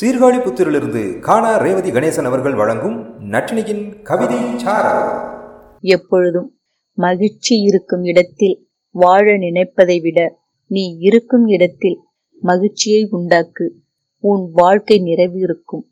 சீர்காழி புத்திரிலிருந்து காணா ரேவதி கணேசன் அவர்கள் வழங்கும் நட்டினியின் கவிதை எப்பொழுதும் மகிழ்ச்சி இருக்கும் இடத்தில் வாழ நினைப்பதை விட நீ இருக்கும் இடத்தில் மகிழ்ச்சியை உண்டாக்கு. உன் வாழ்க்கை நிறைவு இருக்கும்.